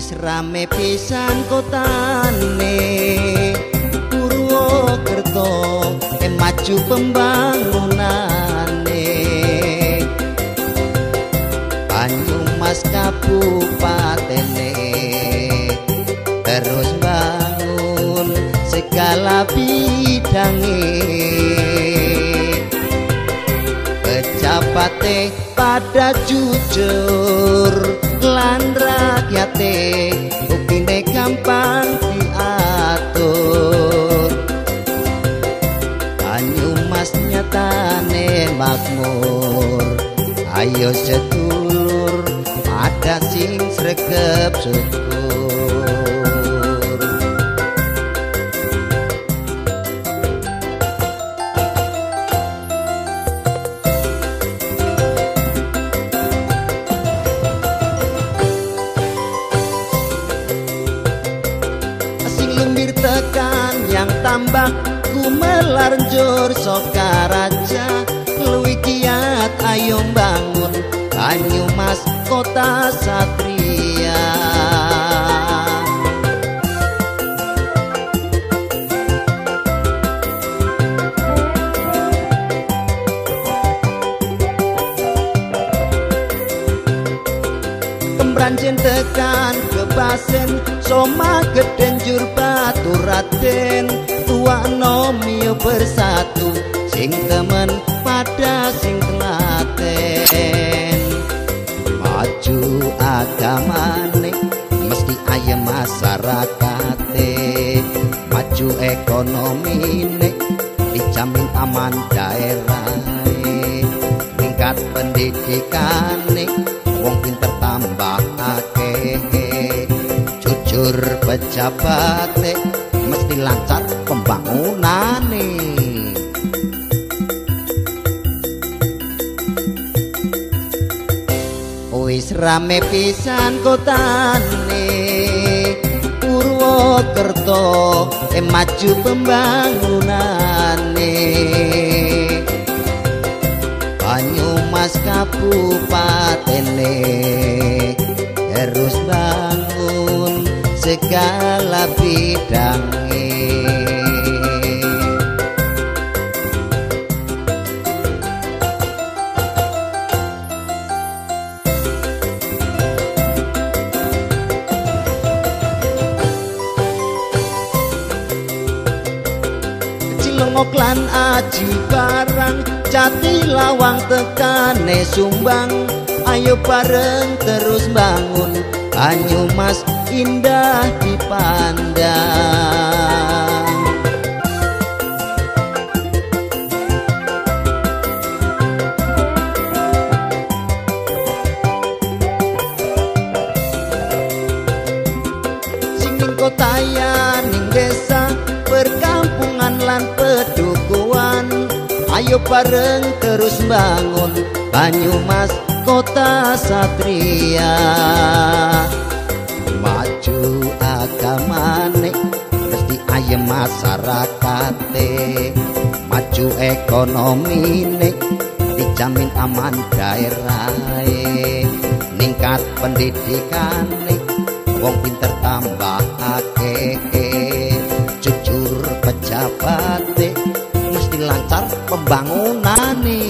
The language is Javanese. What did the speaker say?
wis rame pisan kotane. Purwokerto em maju pembangunane. Banyumas kabupatene terus bangun segala bidange. Pecapate pada jujur lan rakyate ukine gampang diatur. Banyumas nyatane makmur ayo sedulur ada sing sregep syukur yang tambah gumelar njur sokaraja luwi kiat ayo bangun Banyumas kota satria Kembranjen tekan kebasen Soma gedenjur batu raden. Tua nomio bersatu Sing temen pada sing telaten. Maju agamane Mesti ayam masyarakate. Maju ekonomine Dijamin aman daerah Tingkat pendidikane Wong pinter tambah akeh. Jujur pejabate Mesti lancar pembangunane Wis rame pisan kotane Purwokerto eh maju pembangunane Banyumas kabupatene harus bangun segala bidangnya. Cilengok lan aji barang Jati lawang tekane sumbang. Ayo bareng terus bangun. Banyumas indah dipandang ayo bareng terus bangun Banyumas kota satria. Maju agamane mesti ayem masyarakate. Maju ekonomine dijamin aman daerah ningkat pendidikane wong pinter tambah akeh. Jujur pejabat mesti lancar pembangunane